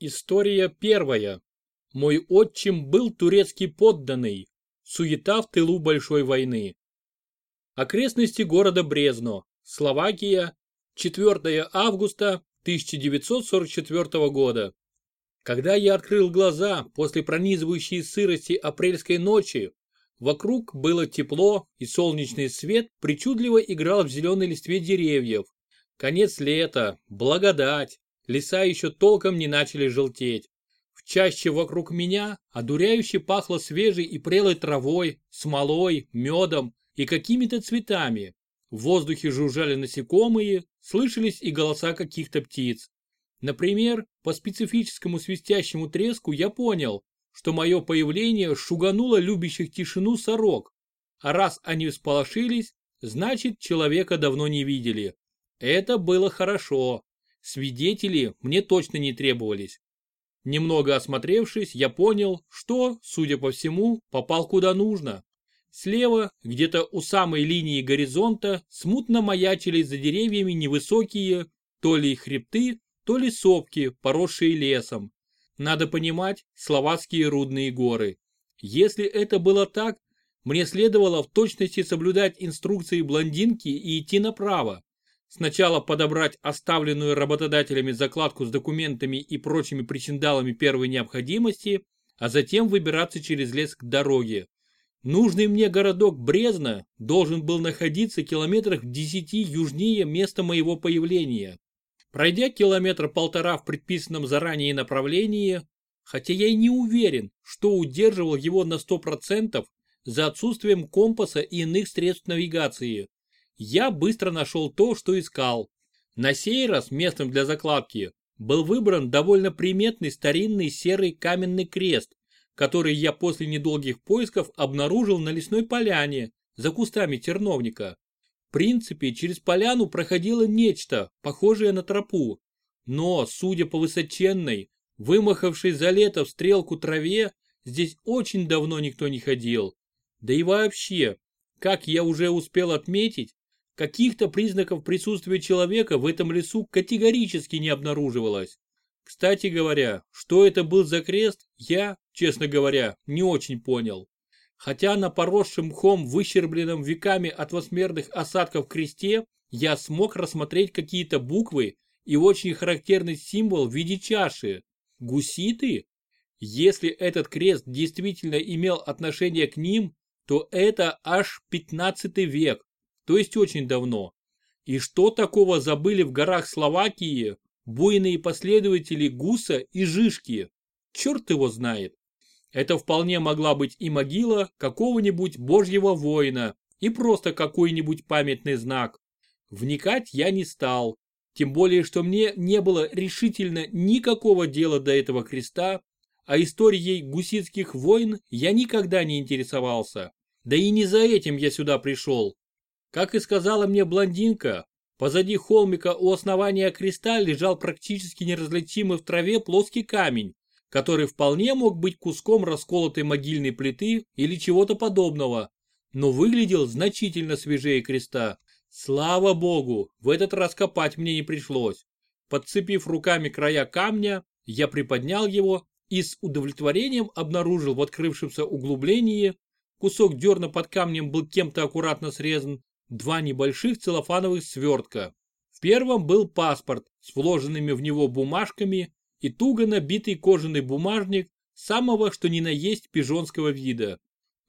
История первая. Мой отчим был турецкий подданный. Суета в тылу большой войны. Окрестности города Брезно, Словакия, 4 августа 1944 года. Когда я открыл глаза после пронизывающей сырости апрельской ночи, вокруг было тепло и солнечный свет причудливо играл в зеленой листве деревьев. Конец лета, благодать, леса еще толком не начали желтеть. В чаще вокруг меня одуряюще пахло свежей и прелой травой, смолой, медом и какими-то цветами. В воздухе жужжали насекомые, слышались и голоса каких-то птиц. Например, по специфическому свистящему треску я понял, что мое появление шугануло любящих тишину сорок. А раз они всполошились, значит человека давно не видели. Это было хорошо. Свидетели мне точно не требовались. Немного осмотревшись, я понял, что, судя по всему, попал куда нужно. Слева, где-то у самой линии горизонта, смутно маячили за деревьями невысокие, то ли хребты, то ли сопки, поросшие лесом. Надо понимать, словацкие рудные горы. Если это было так, мне следовало в точности соблюдать инструкции блондинки и идти направо. Сначала подобрать оставленную работодателями закладку с документами и прочими причиндалами первой необходимости, а затем выбираться через лес к дороге. Нужный мне городок Брезна должен был находиться километрах в десяти южнее места моего появления. Пройдя километр-полтора в предписанном заранее направлении, хотя я и не уверен, что удерживал его на 100% за отсутствием компаса и иных средств навигации, я быстро нашел то, что искал. На сей раз местом для закладки был выбран довольно приметный старинный серый каменный крест, который я после недолгих поисков обнаружил на лесной поляне за кустами терновника. В принципе, через поляну проходило нечто, похожее на тропу. Но, судя по высоченной, вымахавшей за лето в стрелку траве, здесь очень давно никто не ходил. Да и вообще, как я уже успел отметить, каких-то признаков присутствия человека в этом лесу категорически не обнаруживалось. Кстати говоря, что это был за крест, я, честно говоря, не очень понял хотя на поросшем мхом, выщербленном веками от восмерных осадков кресте, я смог рассмотреть какие-то буквы и очень характерный символ в виде чаши. Гуситы? Если этот крест действительно имел отношение к ним, то это аж 15 век, то есть очень давно. И что такого забыли в горах Словакии буйные последователи Гуса и Жишки? Черт его знает. Это вполне могла быть и могила какого-нибудь божьего воина, и просто какой-нибудь памятный знак. Вникать я не стал, тем более, что мне не было решительно никакого дела до этого креста, а историей гуситских войн я никогда не интересовался. Да и не за этим я сюда пришел. Как и сказала мне блондинка, позади холмика у основания креста лежал практически неразличимый в траве плоский камень, который вполне мог быть куском расколотой могильной плиты или чего-то подобного, но выглядел значительно свежее креста. Слава богу, в этот раз копать мне не пришлось. Подцепив руками края камня, я приподнял его и с удовлетворением обнаружил в открывшемся углублении, кусок дерна под камнем был кем-то аккуратно срезан, два небольших целлофановых свертка. В первом был паспорт с вложенными в него бумажками и туго набитый кожаный бумажник самого что ни на есть пижонского вида.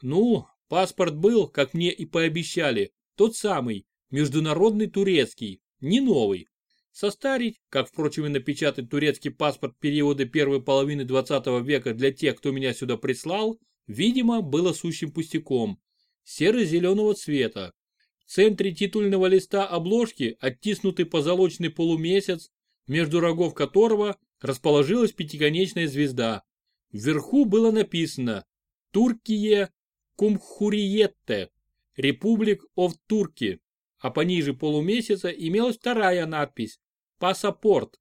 Ну, паспорт был, как мне и пообещали, тот самый, международный турецкий, не новый. Состарить, как, впрочем, и напечатать турецкий паспорт периода первой половины 20 века для тех, кто меня сюда прислал, видимо, было сущим пустяком. Серо-зеленого цвета. В центре титульного листа обложки оттиснутый позолоченный полумесяц, между рогов которого расположилась пятиконечная звезда. Вверху было написано «Туркие Кумхуриетте, Republic of Turkey», а пониже полумесяца имелась вторая надпись «Пассапорт»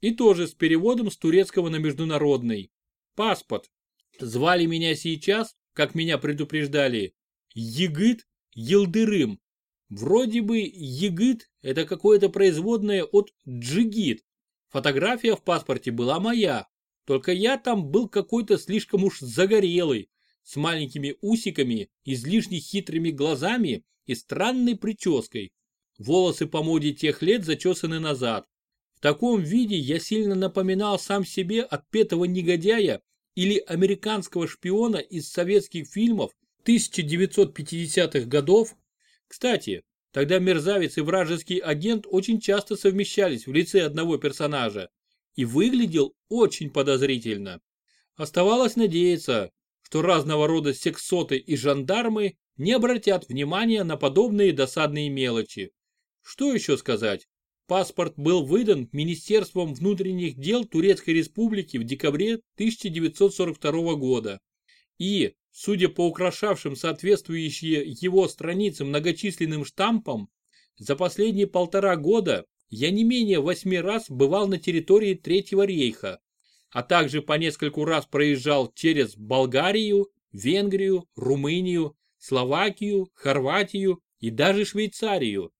и тоже с переводом с турецкого на международный. Паспорт. Звали меня сейчас, как меня предупреждали, Егыт Елдырым. Вроде бы Егыт – это какое-то производное от Джигит, Фотография в паспорте была моя, Только я там был какой-то слишком уж загорелый, с маленькими усиками, излишне хитрыми глазами и странной прической. Волосы по моде тех лет зачесаны назад. В таком виде я сильно напоминал сам себе отпетого негодяя или американского шпиона из советских фильмов 1950-х годов. Кстати, тогда мерзавец и вражеский агент очень часто совмещались в лице одного персонажа и выглядел очень подозрительно. Оставалось надеяться, что разного рода сексоты и жандармы не обратят внимания на подобные досадные мелочи. Что еще сказать? Паспорт был выдан Министерством внутренних дел Турецкой Республики в декабре 1942 года. И, судя по украшавшим соответствующие его страницы многочисленным штампам, за последние полтора года я не менее восьми раз бывал на территории Третьего рейха, а также по нескольку раз проезжал через Болгарию, Венгрию, Румынию, Словакию, Хорватию и даже Швейцарию.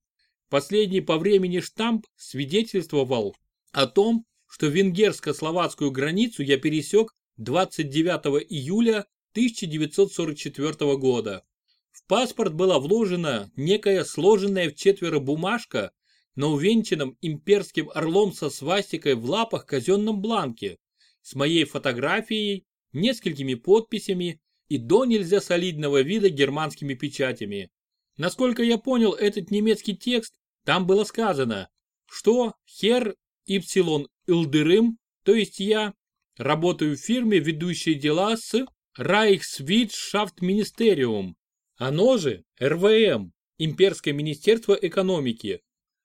Последний по времени штамп свидетельствовал о том, что венгерско-словацкую границу я пересек 29 июля 1944 года. В паспорт была вложена некая сложенная в четверо бумажка на увенчанном имперским орлом со свастикой в лапах казенном бланке с моей фотографией, несколькими подписями и до нельзя солидного вида германскими печатями. Насколько я понял этот немецкий текст, там было сказано, что хер Ипсилон Илдырым, то есть я, работаю в фирме, ведущей дела с Райхсвитшафтминистериум, оно же РВМ, Имперское министерство экономики,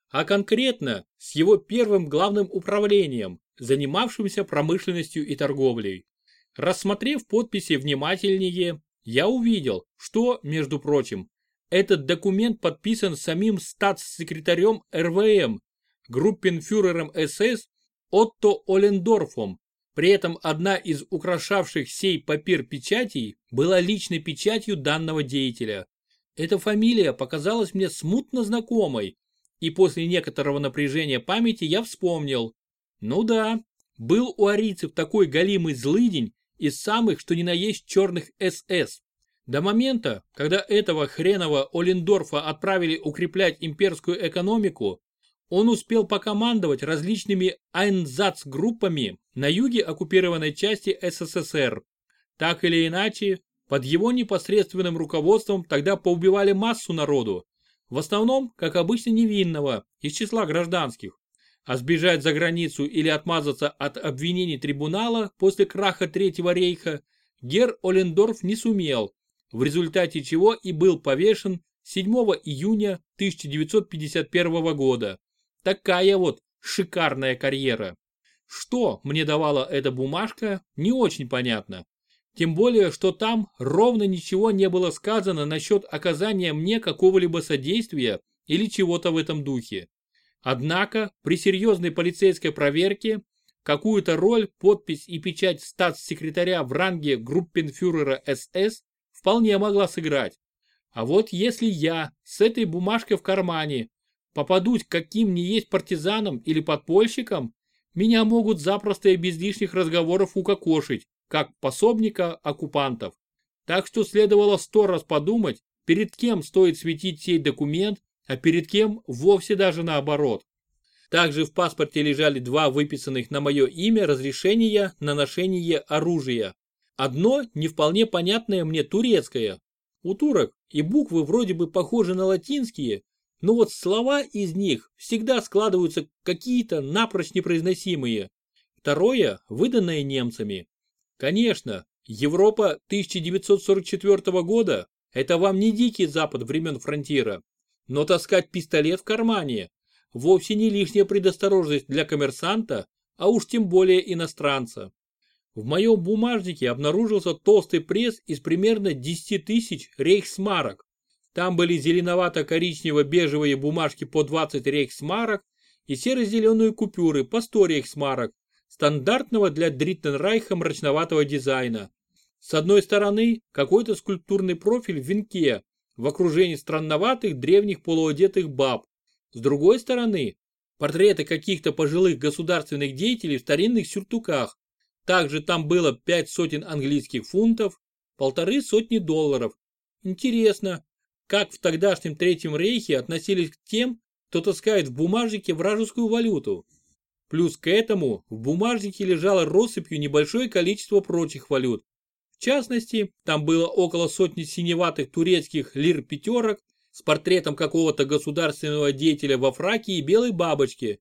а конкретно с его первым главным управлением, занимавшимся промышленностью и торговлей. Рассмотрев подписи внимательнее, я увидел, что, между прочим, этот документ подписан самим статс-секретарем РВМ, группенфюрером СС Отто Олендорфом. При этом одна из украшавших сей папир печатей была личной печатью данного деятеля. Эта фамилия показалась мне смутно знакомой, и после некоторого напряжения памяти я вспомнил. Ну да, был у арийцев такой галимый злыдень из самых, что ни на есть черных СС. До момента, когда этого хренового Олендорфа отправили укреплять имперскую экономику, он успел покомандовать различными айнзац-группами на юге оккупированной части СССР. Так или иначе, под его непосредственным руководством тогда поубивали массу народу, в основном, как обычно, невинного, из числа гражданских. А сбежать за границу или отмазаться от обвинений трибунала после краха Третьего рейха Гер Олендорф не сумел, в результате чего и был повешен 7 июня 1951 года. Такая вот шикарная карьера. Что мне давала эта бумажка, не очень понятно. Тем более, что там ровно ничего не было сказано насчет оказания мне какого-либо содействия или чего-то в этом духе. Однако, при серьезной полицейской проверке, какую-то роль подпись и печать статс-секретаря в ранге группенфюрера СС вполне могла сыграть. А вот если я с этой бумажкой в кармане попадусь каким ни есть партизаном или подпольщиком, меня могут запросто и без лишних разговоров укокошить, как пособника оккупантов. Так что следовало сто раз подумать, перед кем стоит светить сей документ, а перед кем вовсе даже наоборот. Также в паспорте лежали два выписанных на мое имя разрешения на ношение оружия. Одно не вполне понятное мне турецкое. У турок и буквы вроде бы похожи на латинские, но вот слова из них всегда складываются какие-то напрочь непроизносимые. Второе, выданное немцами, Конечно, Европа 1944 года – это вам не дикий запад времен фронтира, но таскать пистолет в кармане – вовсе не лишняя предосторожность для коммерсанта, а уж тем более иностранца. В моем бумажнике обнаружился толстый пресс из примерно 10 тысяч рейхсмарок. Там были зеленовато-коричнево-бежевые бумажки по 20 рейхсмарок и серо-зеленые купюры по 100 рейхсмарок стандартного для Дриттенрайха мрачноватого дизайна. С одной стороны, какой-то скульптурный профиль в венке, в окружении странноватых древних полуодетых баб. С другой стороны, портреты каких-то пожилых государственных деятелей в старинных сюртуках. Также там было пять сотен английских фунтов, полторы сотни долларов. Интересно, как в тогдашнем Третьем Рейхе относились к тем, кто таскает в бумажнике вражескую валюту. Плюс к этому в бумажнике лежало россыпью небольшое количество прочих валют. В частности, там было около сотни синеватых турецких лир-пятерок с портретом какого-то государственного деятеля во фраке и белой бабочке.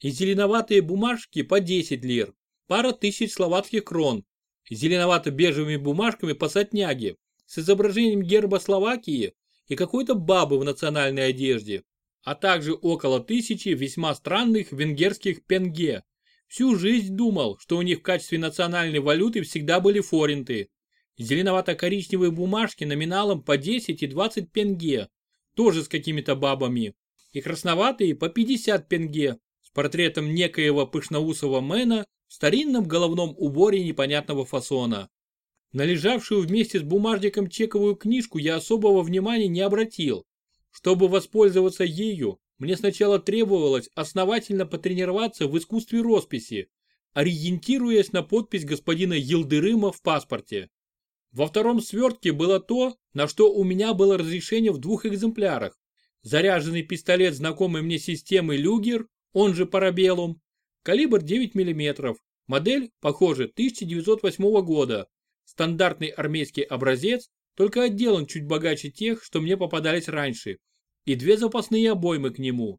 И зеленоватые бумажки по 10 лир, пара тысяч словацких крон. Зеленовато-бежевыми бумажками по сотняге с изображением герба Словакии и какой-то бабы в национальной одежде, а также около тысячи весьма странных венгерских пенге. Всю жизнь думал, что у них в качестве национальной валюты всегда были форинты. Зеленовато-коричневые бумажки номиналом по 10 и 20 пенге, тоже с какими-то бабами. И красноватые по 50 пенге, с портретом некоего пышноусого мэна в старинном головном уборе непонятного фасона. На лежавшую вместе с бумажником чековую книжку я особого внимания не обратил. Чтобы воспользоваться ею, мне сначала требовалось основательно потренироваться в искусстве росписи, ориентируясь на подпись господина Елдырыма в паспорте. Во втором свертке было то, на что у меня было разрешение в двух экземплярах. Заряженный пистолет знакомой мне системы Люгер, он же Парабеллум, калибр 9 мм, модель, похоже, 1908 года, Стандартный армейский образец, только отделан чуть богаче тех, что мне попадались раньше, и две запасные обоймы к нему.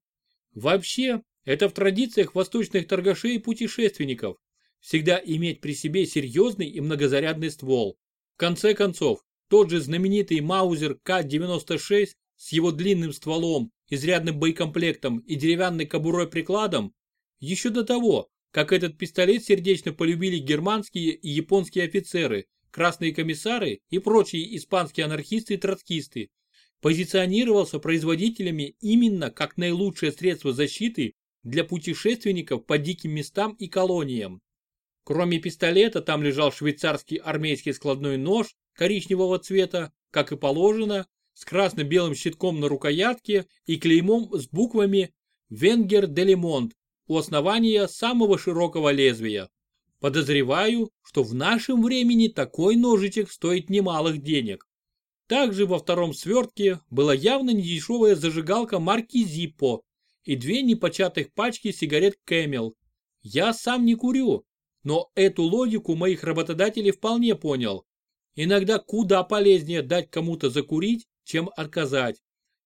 Вообще, это в традициях восточных торгашей и путешественников. Всегда иметь при себе серьезный и многозарядный ствол. В конце концов, тот же знаменитый Маузер К-96 с его длинным стволом, изрядным боекомплектом и деревянной кобурой-прикладом, еще до того, как этот пистолет сердечно полюбили германские и японские офицеры, красные комиссары и прочие испанские анархисты и троцкисты, позиционировался производителями именно как наилучшее средство защиты для путешественников по диким местам и колониям. Кроме пистолета там лежал швейцарский армейский складной нож коричневого цвета, как и положено, с красно-белым щитком на рукоятке и клеймом с буквами «Венгер Делимонт» у основания самого широкого лезвия. Подозреваю, что в нашем времени такой ножичек стоит немалых денег. Также во втором свертке была явно недешевая зажигалка марки Zippo и две непочатых пачки сигарет Camel. Я сам не курю, но эту логику моих работодателей вполне понял. Иногда куда полезнее дать кому-то закурить, чем отказать.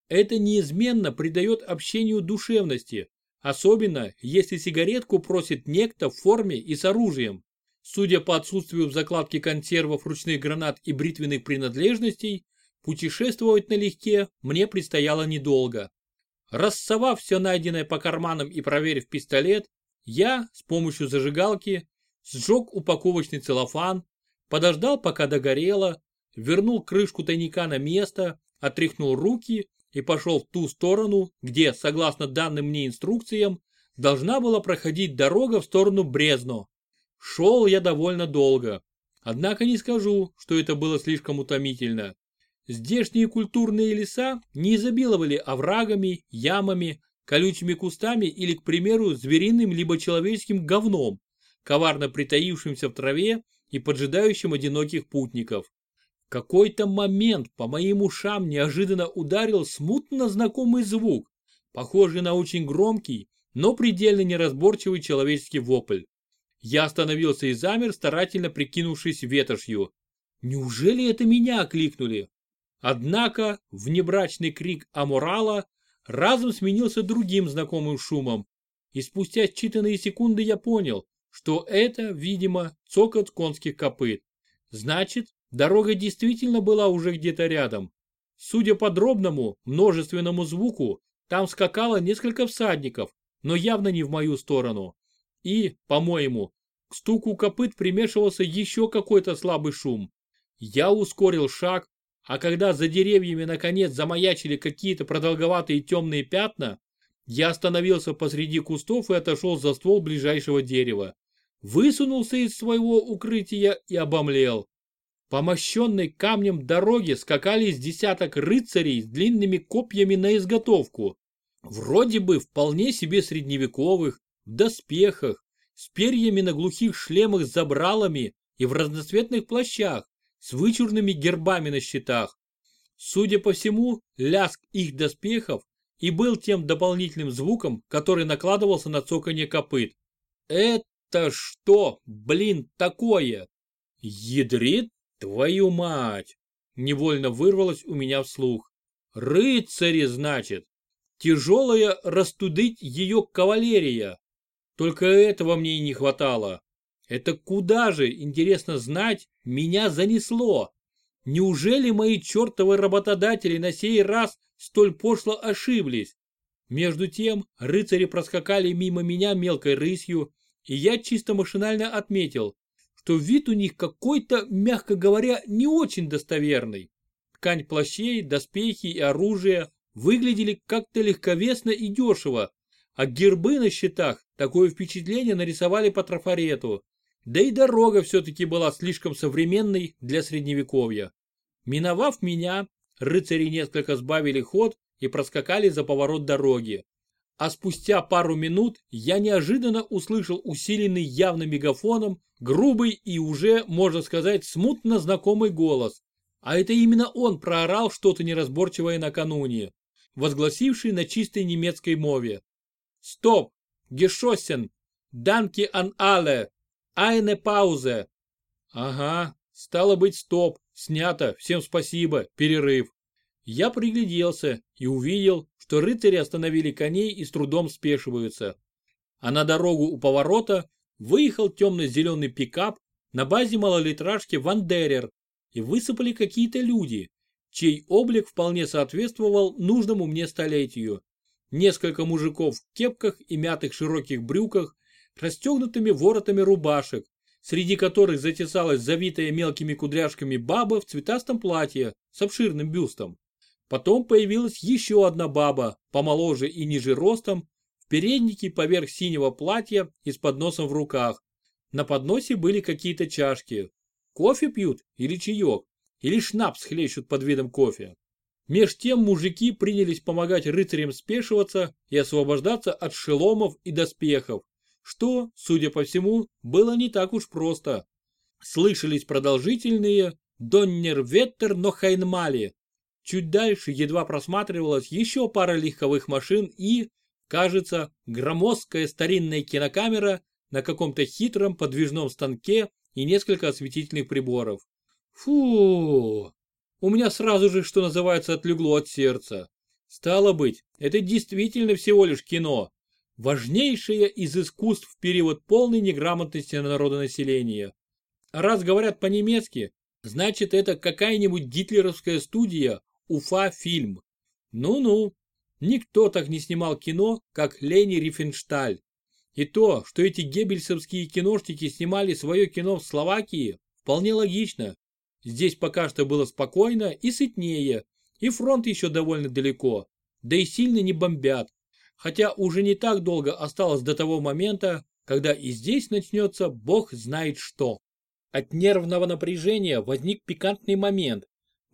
Это неизменно придает общению душевности, Особенно, если сигаретку просит некто в форме и с оружием. Судя по отсутствию в закладке консервов ручных гранат и бритвенных принадлежностей, путешествовать налегке мне предстояло недолго. Рассовав все найденное по карманам и проверив пистолет, я, с помощью зажигалки, сжег упаковочный целлофан, подождал пока догорело, вернул крышку тайника на место, отряхнул руки и пошел в ту сторону, где, согласно данным мне инструкциям, должна была проходить дорога в сторону Брезно. Шел я довольно долго, однако не скажу, что это было слишком утомительно. Здешние культурные леса не изобиловали оврагами, ямами, колючими кустами или, к примеру, звериным либо человеческим говном, коварно притаившимся в траве и поджидающим одиноких путников какой-то момент по моим ушам неожиданно ударил смутно знакомый звук, похожий на очень громкий, но предельно неразборчивый человеческий вопль. Я остановился и замер, старательно прикинувшись ветошью. Неужели это меня окликнули? Однако внебрачный крик Амурала разом сменился другим знакомым шумом, и спустя считанные секунды я понял, что это, видимо, цокот конских копыт. Значит, Дорога действительно была уже где-то рядом. Судя по дробному, множественному звуку, там скакало несколько всадников, но явно не в мою сторону. И, по-моему, к стуку копыт примешивался еще какой-то слабый шум. Я ускорил шаг, а когда за деревьями наконец замаячили какие-то продолговатые темные пятна, я остановился посреди кустов и отошел за ствол ближайшего дерева. Высунулся из своего укрытия и обомлел. По мощенной камнем дороге скакали из десяток рыцарей с длинными копьями на изготовку. Вроде бы вполне себе средневековых, в доспехах, с перьями на глухих шлемах с забралами и в разноцветных плащах, с вычурными гербами на щитах. Судя по всему, лязг их доспехов и был тем дополнительным звуком, который накладывался на цоканье копыт. Это что, блин, такое? Ядрит твою мать! Невольно вырвалось у меня вслух. Рыцари, значит. Тяжелая растудыть ее кавалерия. Только этого мне и не хватало. Это куда же, интересно знать, меня занесло? Неужели мои чертовы работодатели на сей раз столь пошло ошиблись? Между тем, рыцари проскакали мимо меня мелкой рысью, и я чисто машинально отметил, что вид у них какой-то, мягко говоря, не очень достоверный. Ткань плащей, доспехи и оружие выглядели как-то легковесно и дешево, а гербы на щитах такое впечатление нарисовали по трафарету. Да и дорога все-таки была слишком современной для средневековья. Миновав меня, рыцари несколько сбавили ход и проскакали за поворот дороги. А спустя пару минут я неожиданно услышал усиленный явно мегафоном, грубый и уже, можно сказать, смутно знакомый голос. А это именно он проорал что-то неразборчивое накануне, возгласивший на чистой немецкой мове. «Стоп! Гешоссен! Данки ан але! Айне паузе!» «Ага, стало быть, стоп, снято, всем спасибо, перерыв». Я пригляделся и увидел, что рыцари остановили коней и с трудом спешиваются. А на дорогу у поворота выехал темно-зеленый пикап на базе малолитражки Вандерер и высыпали какие-то люди, чей облик вполне соответствовал нужному мне столетию. Несколько мужиков в кепках и мятых широких брюках, расстегнутыми воротами рубашек, среди которых затесалась завитая мелкими кудряшками баба в цветастом платье с обширным бюстом. Потом появилась еще одна баба, помоложе и ниже ростом, в переднике поверх синего платья и с подносом в руках. На подносе были какие-то чашки. Кофе пьют или чаек, или шнапс хлещут под видом кофе. Меж тем мужики принялись помогать рыцарям спешиваться и освобождаться от шеломов и доспехов, что, судя по всему, было не так уж просто. Слышались продолжительные «Доннер Веттер но Хайнмали», Чуть дальше едва просматривалась еще пара легковых машин и, кажется, громоздкая старинная кинокамера на каком-то хитром подвижном станке и несколько осветительных приборов. Фу, у меня сразу же, что называется, отлегло от сердца. Стало быть, это действительно всего лишь кино. Важнейшее из искусств в период полной неграмотности народонаселения. Раз говорят по-немецки, значит это какая-нибудь гитлеровская студия Уфа-фильм. Ну-ну, никто так не снимал кино, как Лени Рифеншталь. И то, что эти геббельсовские киношники снимали свое кино в Словакии, вполне логично. Здесь пока что было спокойно и сытнее, и фронт еще довольно далеко, да и сильно не бомбят. Хотя уже не так долго осталось до того момента, когда и здесь начнется бог знает что. От нервного напряжения возник пикантный момент,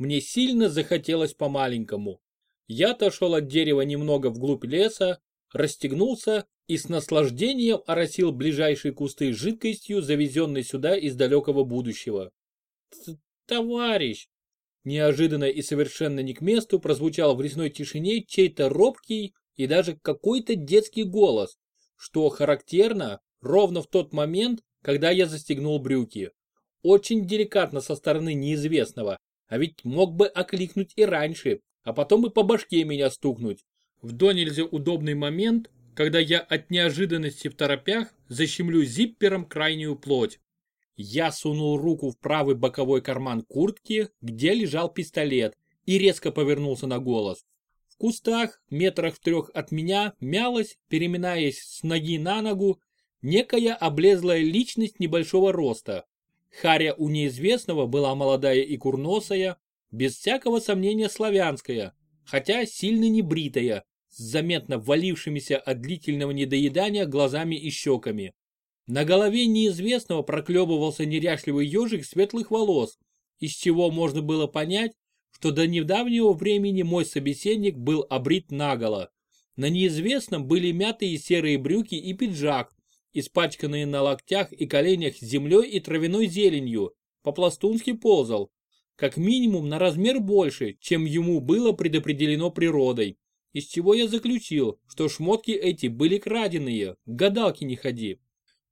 мне сильно захотелось по-маленькому. Я отошел от дерева немного вглубь леса, расстегнулся и с наслаждением оросил ближайшие кусты жидкостью, завезенной сюда из далекого будущего. «Товарищ!» Неожиданно и совершенно не к месту прозвучал в лесной тишине чей-то робкий и даже какой-то детский голос, что характерно ровно в тот момент, когда я застегнул брюки. Очень деликатно со стороны неизвестного, а ведь мог бы окликнуть и раньше, а потом и по башке меня стукнуть. В до нельзя удобный момент, когда я от неожиданности в торопях защемлю зиппером крайнюю плоть. Я сунул руку в правый боковой карман куртки, где лежал пистолет, и резко повернулся на голос. В кустах, метрах в трех от меня, мялась, переминаясь с ноги на ногу, некая облезлая личность небольшого роста. Харя у неизвестного была молодая и курносая, без всякого сомнения славянская, хотя сильно не бритая, с заметно валившимися от длительного недоедания глазами и щеками. На голове неизвестного проклебывался неряшливый ежик светлых волос, из чего можно было понять, что до недавнего времени мой собеседник был обрит наголо. На неизвестном были мятые серые брюки и пиджак, испачканные на локтях и коленях землей и травяной зеленью, по-пластунски ползал, как минимум на размер больше, чем ему было предопределено природой, из чего я заключил, что шмотки эти были краденые, гадалки не ходи.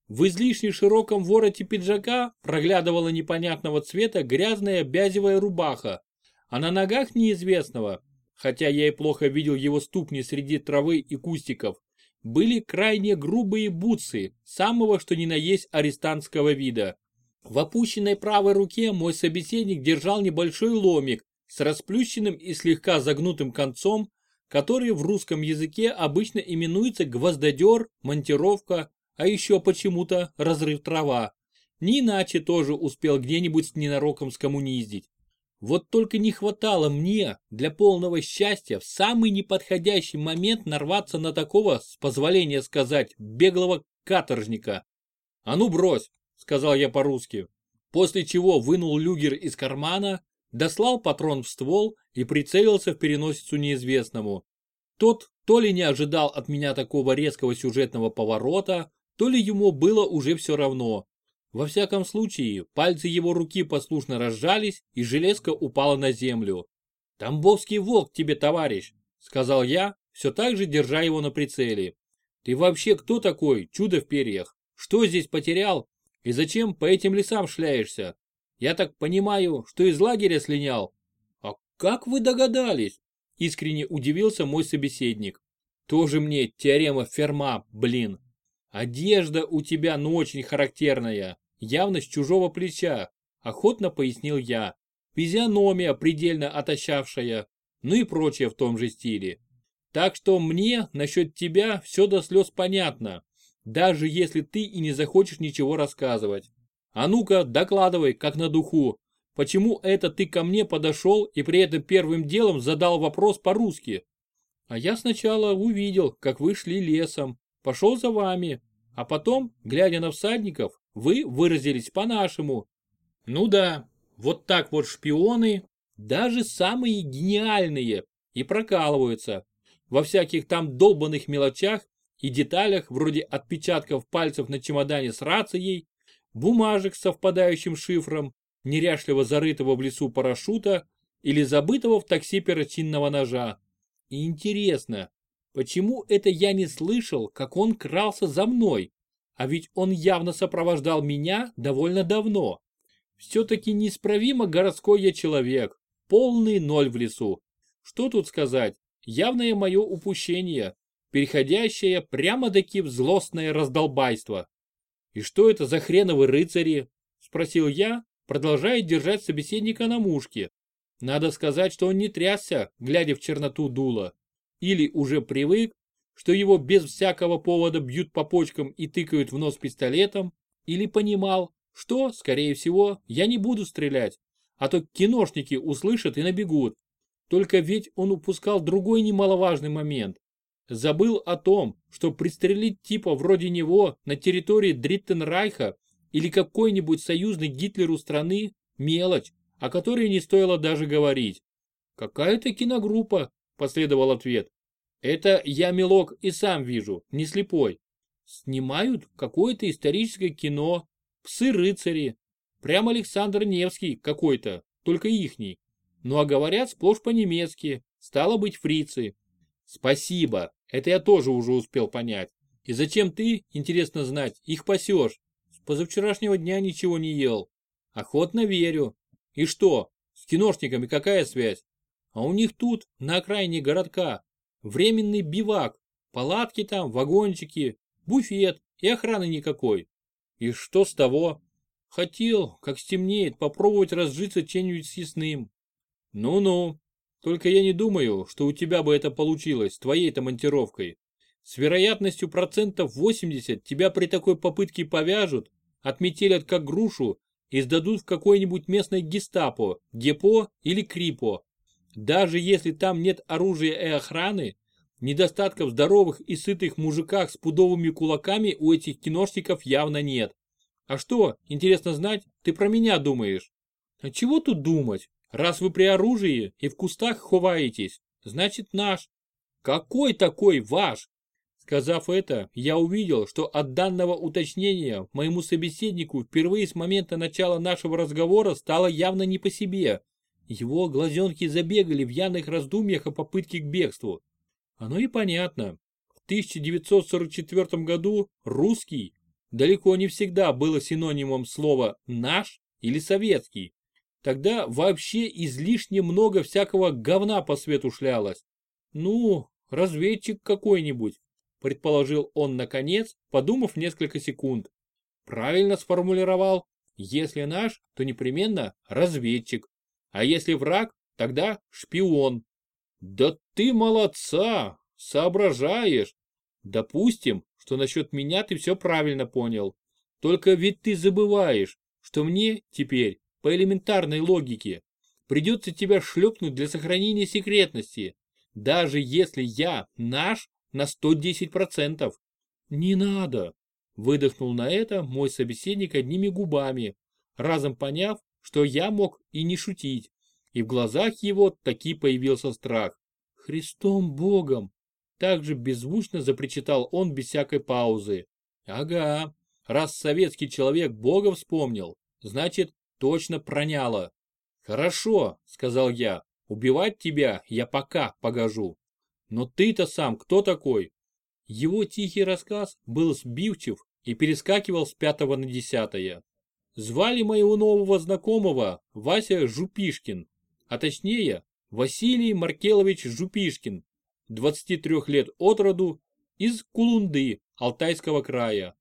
В излишне широком вороте пиджака проглядывала непонятного цвета грязная бязевая рубаха, а на ногах неизвестного, хотя я и плохо видел его ступни среди травы и кустиков, были крайне грубые бутсы, самого что ни на есть арестантского вида. В опущенной правой руке мой собеседник держал небольшой ломик с расплющенным и слегка загнутым концом, который в русском языке обычно именуется гвоздодер, монтировка, а еще почему-то разрыв трава. Не иначе тоже успел где-нибудь с ненароком скоммуниздить. Вот только не хватало мне для полного счастья в самый неподходящий момент нарваться на такого, с позволения сказать, беглого каторжника. «А ну брось!» — сказал я по-русски. После чего вынул люгер из кармана, дослал патрон в ствол и прицелился в переносицу неизвестному. Тот то ли не ожидал от меня такого резкого сюжетного поворота, то ли ему было уже все равно. Во всяком случае, пальцы его руки послушно разжались, и железка упала на землю. «Тамбовский волк тебе, товарищ!» — сказал я, все так же держа его на прицеле. «Ты вообще кто такой, чудо в перьях? Что здесь потерял? И зачем по этим лесам шляешься? Я так понимаю, что из лагеря слинял?» «А как вы догадались?» — искренне удивился мой собеседник. «Тоже мне теорема Ферма, блин!» «Одежда у тебя ну очень характерная, явно с чужого плеча», охотно пояснил я. Физиономия предельно отощавшая, ну и прочее в том же стиле. Так что мне насчет тебя все до слез понятно, даже если ты и не захочешь ничего рассказывать. А ну-ка, докладывай, как на духу, почему это ты ко мне подошел и при этом первым делом задал вопрос по-русски? А я сначала увидел, как вы шли лесом, пошел за вами, а потом, глядя на всадников, вы выразились по-нашему. Ну да, вот так вот шпионы, даже самые гениальные, и прокалываются. Во всяких там долбанных мелочах и деталях вроде отпечатков пальцев на чемодане с рацией, бумажек с совпадающим шифром, неряшливо зарытого в лесу парашюта или забытого в такси перочинного ножа. Интересно, Почему это я не слышал, как он крался за мной? А ведь он явно сопровождал меня довольно давно. Все-таки неисправимо городской я человек, полный ноль в лесу. Что тут сказать, явное мое упущение, переходящее прямо-таки в злостное раздолбайство. «И что это за хреновы рыцари?» – спросил я, продолжая держать собеседника на мушке. Надо сказать, что он не трясся, глядя в черноту дула или уже привык, что его без всякого повода бьют по почкам и тыкают в нос пистолетом, или понимал, что, скорее всего, я не буду стрелять, а то киношники услышат и набегут. Только ведь он упускал другой немаловажный момент. Забыл о том, что пристрелить типа вроде него на территории Дриттенрайха или какой-нибудь союзной Гитлеру страны – мелочь, о которой не стоило даже говорить. Какая-то киногруппа, последовал ответ. Это я, милок, и сам вижу, не слепой. Снимают какое-то историческое кино, псы-рыцари. Прям Александр Невский какой-то, только ихний. Ну а говорят сплошь по-немецки, стало быть фрицы. Спасибо, это я тоже уже успел понять. И зачем ты, интересно знать, их пасешь? С позавчерашнего дня ничего не ел. Охотно верю. И что, с киношниками какая связь? А у них тут, на окраине городка, временный бивак, палатки там, вагончики, буфет и охраны никакой. И что с того? Хотел, как стемнеет, попробовать разжиться чем-нибудь съестным. Ну-ну, только я не думаю, что у тебя бы это получилось, твоей-то монтировкой. С вероятностью процентов 80 тебя при такой попытке повяжут, отметелят как грушу и сдадут в какой-нибудь местной гестапо, депо или крипо. Даже если там нет оружия и охраны, недостатков здоровых и сытых мужиках с пудовыми кулаками у этих киношников явно нет. А что, интересно знать, ты про меня думаешь? А чего тут думать? Раз вы при оружии и в кустах ховаетесь, значит наш. Какой такой ваш? Сказав это, я увидел, что от данного уточнения моему собеседнику впервые с момента начала нашего разговора стало явно не по себе. Его глазенки забегали в явных раздумьях о попытке к бегству. Оно и понятно. В 1944 году «русский» далеко не всегда было синонимом слова «наш» или «советский». Тогда вообще излишне много всякого говна по свету шлялось. Ну, разведчик какой-нибудь, предположил он наконец, подумав несколько секунд. Правильно сформулировал. Если наш, то непременно разведчик. А если враг, тогда шпион. Да ты молодца, соображаешь. Допустим, что насчет меня ты все правильно понял. Только ведь ты забываешь, что мне теперь, по элементарной логике, придется тебя шлепнуть для сохранения секретности, даже если я наш на 110%. Не надо, выдохнул на это мой собеседник одними губами, разом поняв, что я мог и не шутить, и в глазах его таки появился страх. Христом Богом! Также беззвучно запричитал он без всякой паузы. Ага, раз советский человек Бога вспомнил, значит, точно проняло. Хорошо, сказал я, убивать тебя я пока погожу. Но ты-то сам кто такой? Его тихий рассказ был сбивчив и перескакивал с пятого на десятое. Звали моего нового знакомого Вася Жупишкин, а точнее Василий Маркелович Жупишкин, 23 лет от роду, из Кулунды, Алтайского края.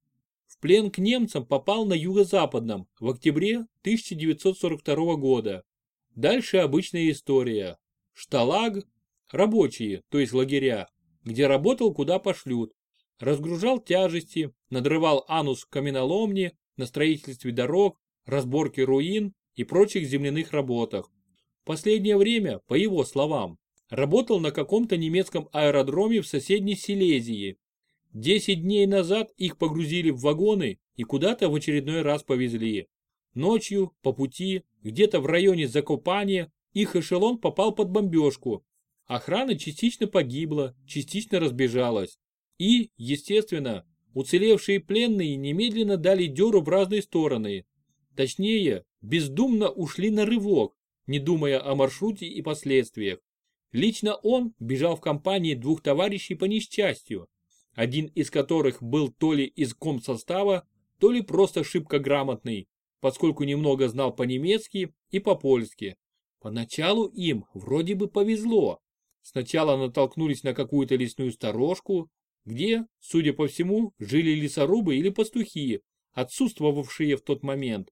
В плен к немцам попал на юго-западном в октябре 1942 года. Дальше обычная история. Шталаг, рабочие, то есть лагеря, где работал куда пошлют. Разгружал тяжести, надрывал анус в каменоломне, на строительстве дорог, разборке руин и прочих земляных работах. Последнее время, по его словам, работал на каком-то немецком аэродроме в соседней Силезии, Десять дней назад их погрузили в вагоны и куда-то в очередной раз повезли. Ночью, по пути, где-то в районе Закопания, их эшелон попал под бомбежку. Охрана частично погибла, частично разбежалась. И, естественно, уцелевшие пленные немедленно дали дёру в разные стороны. Точнее, бездумно ушли на рывок, не думая о маршруте и последствиях. Лично он бежал в компании двух товарищей по несчастью один из которых был то ли из комсостава, то ли просто шибко грамотный, поскольку немного знал по-немецки и по-польски. Поначалу им вроде бы повезло. Сначала натолкнулись на какую-то лесную сторожку, где, судя по всему, жили лесорубы или пастухи, отсутствовавшие в тот момент.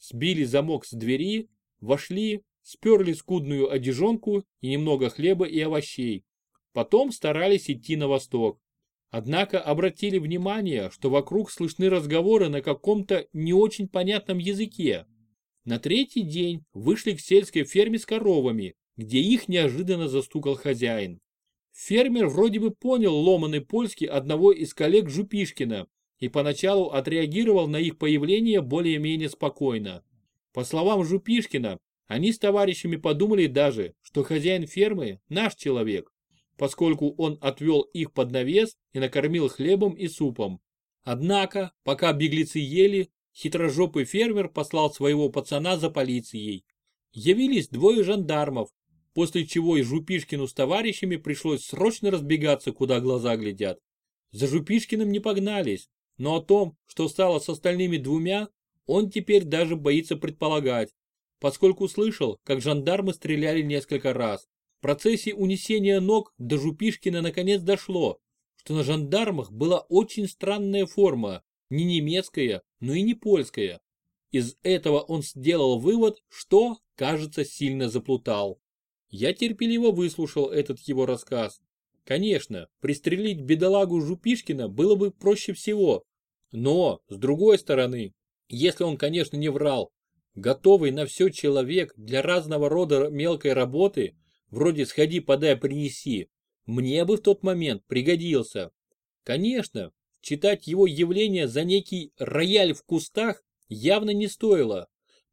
Сбили замок с двери, вошли, сперли скудную одежонку и немного хлеба и овощей. Потом старались идти на восток. Однако обратили внимание, что вокруг слышны разговоры на каком-то не очень понятном языке. На третий день вышли к сельской ферме с коровами, где их неожиданно застукал хозяин. Фермер вроде бы понял ломаный польский одного из коллег Жупишкина и поначалу отреагировал на их появление более-менее спокойно. По словам Жупишкина, они с товарищами подумали даже, что хозяин фермы – наш человек поскольку он отвел их под навес и накормил хлебом и супом. Однако, пока беглецы ели, хитрожопый фермер послал своего пацана за полицией. Явились двое жандармов, после чего и Жупишкину с товарищами пришлось срочно разбегаться, куда глаза глядят. За Жупишкиным не погнались, но о том, что стало с остальными двумя, он теперь даже боится предполагать, поскольку слышал, как жандармы стреляли несколько раз. В процессе унесения ног до Жупишкина наконец дошло, что на жандармах была очень странная форма, не немецкая, но и не польская. Из этого он сделал вывод, что, кажется, сильно заплутал. Я терпеливо выслушал этот его рассказ. Конечно, пристрелить бедолагу Жупишкина было бы проще всего. Но, с другой стороны, если он, конечно, не врал, готовый на все человек для разного рода мелкой работы – вроде «сходи, подай, принеси», мне бы в тот момент пригодился. Конечно, читать его явление за некий рояль в кустах явно не стоило,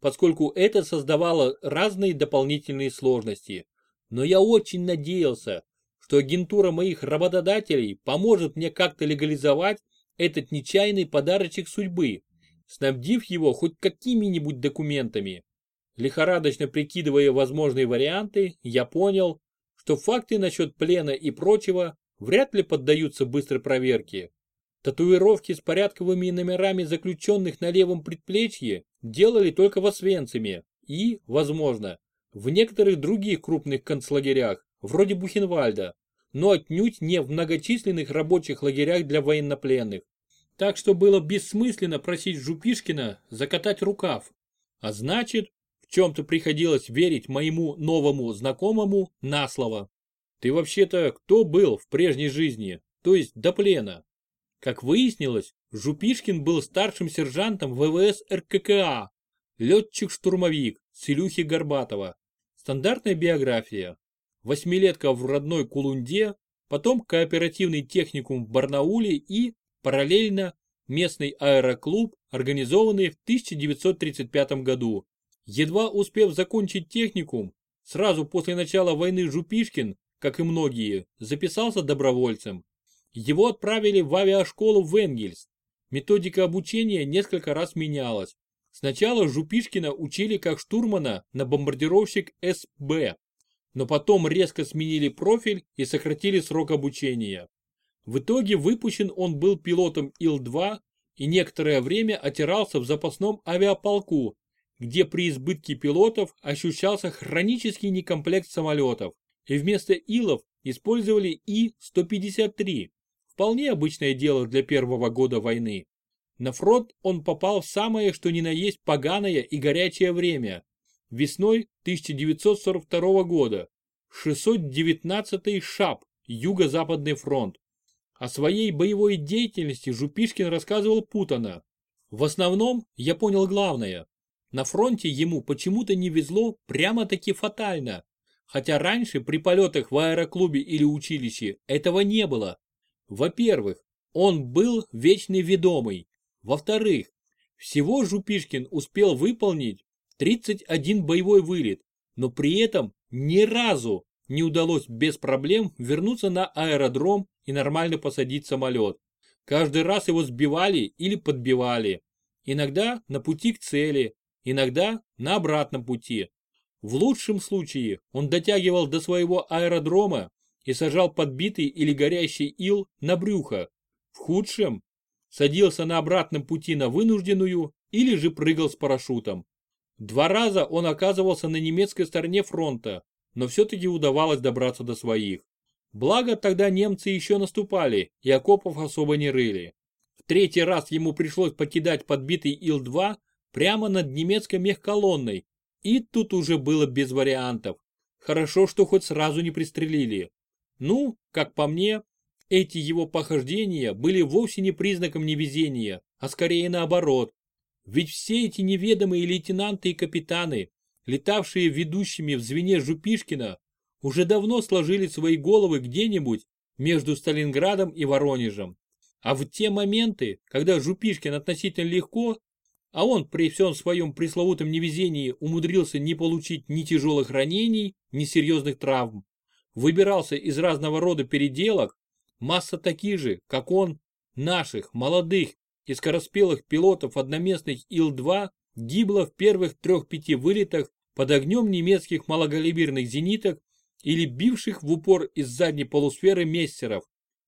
поскольку это создавало разные дополнительные сложности. Но я очень надеялся, что агентура моих работодателей поможет мне как-то легализовать этот нечаянный подарочек судьбы, снабдив его хоть какими-нибудь документами. Лихорадочно прикидывая возможные варианты, я понял, что факты насчет плена и прочего вряд ли поддаются быстрой проверке. Татуировки с порядковыми номерами заключенных на левом предплечье делали только в Освенциме и, возможно, в некоторых других крупных концлагерях, вроде Бухенвальда, но отнюдь не в многочисленных рабочих лагерях для военнопленных. Так что было бессмысленно просить Жупишкина закатать рукав. А значит, в чем-то приходилось верить моему новому знакомому на слово. Ты вообще-то кто был в прежней жизни, то есть до плена? Как выяснилось, Жупишкин был старшим сержантом ВВС РККА, летчик-штурмовик с Горбатова. Стандартная биография. Восьмилетка в родной Кулунде, потом кооперативный техникум в Барнауле и, параллельно, местный аэроклуб, организованный в 1935 году. Едва успев закончить техникум, сразу после начала войны Жупишкин, как и многие, записался добровольцем. Его отправили в авиашколу в Энгельс. Методика обучения несколько раз менялась. Сначала Жупишкина учили как штурмана на бомбардировщик СБ, но потом резко сменили профиль и сократили срок обучения. В итоге выпущен он был пилотом Ил-2 и некоторое время отирался в запасном авиаполку, где при избытке пилотов ощущался хронический некомплект самолетов, и вместо Илов использовали И-153. Вполне обычное дело для первого года войны. На фронт он попал в самое что ни на есть поганое и горячее время. Весной 1942 года. 619-й ШАП, Юго-Западный фронт. О своей боевой деятельности Жупишкин рассказывал путано. В основном я понял главное. На фронте ему почему-то не везло прямо-таки фатально. Хотя раньше при полетах в аэроклубе или училище этого не было. Во-первых, он был вечный ведомый. Во-вторых, всего Жупишкин успел выполнить 31 боевой вылет, но при этом ни разу не удалось без проблем вернуться на аэродром и нормально посадить самолет. Каждый раз его сбивали или подбивали. Иногда на пути к цели, иногда на обратном пути. В лучшем случае он дотягивал до своего аэродрома и сажал подбитый или горящий ил на брюхо. В худшем садился на обратном пути на вынужденную или же прыгал с парашютом. Два раза он оказывался на немецкой стороне фронта, но все-таки удавалось добраться до своих. Благо тогда немцы еще наступали и окопов особо не рыли. В третий раз ему пришлось покидать подбитый Ил-2 прямо над немецкой мехколонной, и тут уже было без вариантов. Хорошо, что хоть сразу не пристрелили. Ну, как по мне, эти его похождения были вовсе не признаком невезения, а скорее наоборот. Ведь все эти неведомые лейтенанты и капитаны, летавшие ведущими в звене Жупишкина, уже давно сложили свои головы где-нибудь между Сталинградом и Воронежем. А в те моменты, когда Жупишкин относительно легко, а он при всем своем пресловутом невезении умудрился не получить ни тяжелых ранений, ни серьезных травм, выбирался из разного рода переделок, масса таких же, как он, наших, молодых и скороспелых пилотов одноместных Ил-2 гибло в первых трех-пяти вылетах под огнем немецких малогалиберных зениток или бивших в упор из задней полусферы мессеров.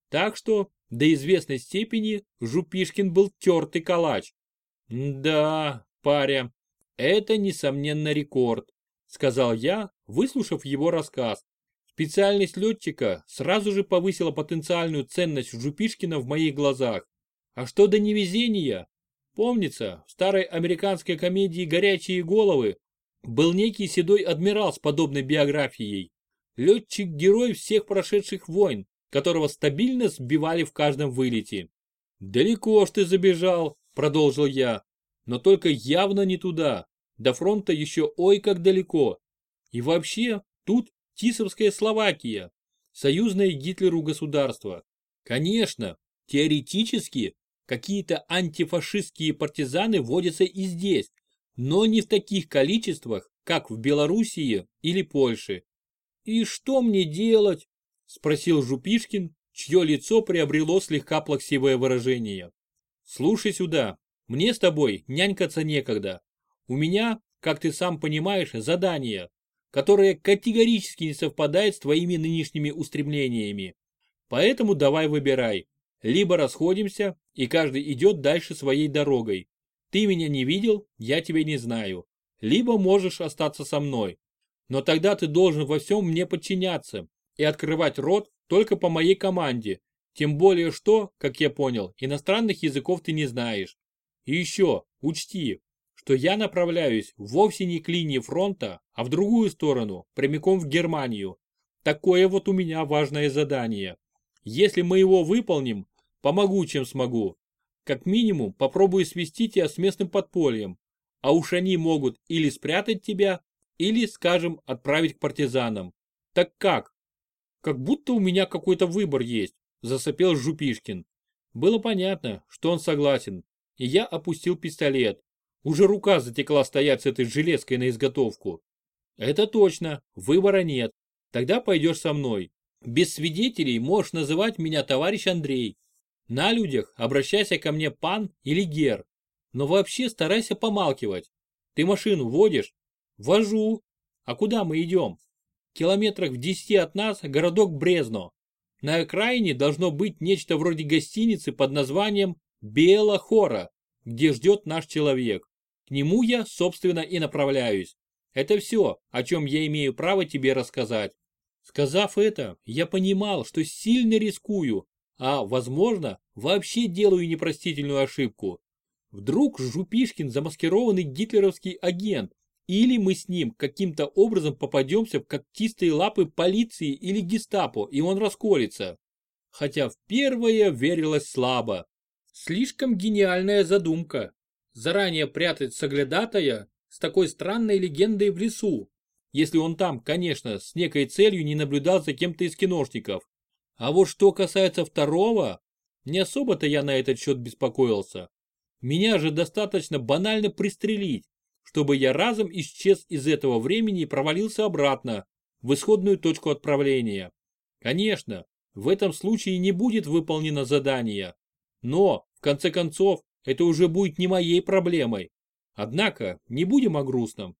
Так что, до известной степени, Жупишкин был тертый калач. Да, паря, это несомненно рекорд, сказал я, выслушав его рассказ. Специальность летчика сразу же повысила потенциальную ценность Жупишкина в моих глазах. А что до невезения? Помнится, в старой американской комедии «Горячие головы» был некий седой адмирал с подобной биографией. Летчик-герой всех прошедших войн, которого стабильно сбивали в каждом вылете. «Далеко ж ты забежал», — продолжил я, — «но только явно не туда. До фронта еще ой как далеко. И вообще, тут Тисовская Словакия, союзное Гитлеру государство. Конечно, теоретически какие-то антифашистские партизаны водятся и здесь, но не в таких количествах, как в Белоруссии или Польше. И что мне делать? Спросил Жупишкин, чье лицо приобрело слегка плаксивое выражение. Слушай сюда, мне с тобой нянькаться некогда. У меня, как ты сам понимаешь, задание, которое категорически не совпадает с твоими нынешними устремлениями. Поэтому давай выбирай. Либо расходимся, и каждый идет дальше своей дорогой. Ты меня не видел, я тебя не знаю. Либо можешь остаться со мной. Но тогда ты должен во всем мне подчиняться и открывать рот только по моей команде. Тем более что, как я понял, иностранных языков ты не знаешь. И еще, учти, что я направляюсь вовсе не к линии фронта, а в другую сторону, прямиком в Германию. Такое вот у меня важное задание. Если мы его выполним, помогу чем смогу. Как минимум попробую свести тебя с местным подпольем. А уж они могут или спрятать тебя, или, скажем, отправить к партизанам. Так как? Как будто у меня какой-то выбор есть, засопел Жупишкин. Было понятно, что он согласен, и я опустил пистолет. Уже рука затекла стоять с этой железкой на изготовку. Это точно, выбора нет. Тогда пойдешь со мной. Без свидетелей можешь называть меня товарищ Андрей. На людях обращайся ко мне пан или гер. Но вообще старайся помалкивать. Ты машину водишь? Вожу. А куда мы идем? Километрах в десяти от нас городок Брезно. На окраине должно быть нечто вроде гостиницы под названием Бела Хора, где ждет наш человек. К нему я, собственно, и направляюсь. Это все, о чем я имею право тебе рассказать. Сказав это, я понимал, что сильно рискую, а, возможно, вообще делаю непростительную ошибку. Вдруг Жупишкин замаскированный гитлеровский агент, или мы с ним каким-то образом попадемся в когтистые лапы полиции или гестапо, и он расколется. Хотя в первое верилось слабо. Слишком гениальная задумка. Заранее прятать соглядатая с такой странной легендой в лесу, если он там, конечно, с некой целью не наблюдал за кем-то из киношников. А вот что касается второго, не особо-то я на этот счет беспокоился. Меня же достаточно банально пристрелить, чтобы я разом исчез из этого времени и провалился обратно, в исходную точку отправления. Конечно, в этом случае не будет выполнено задание. Но, в конце концов, это уже будет не моей проблемой. Однако, не будем о грустном.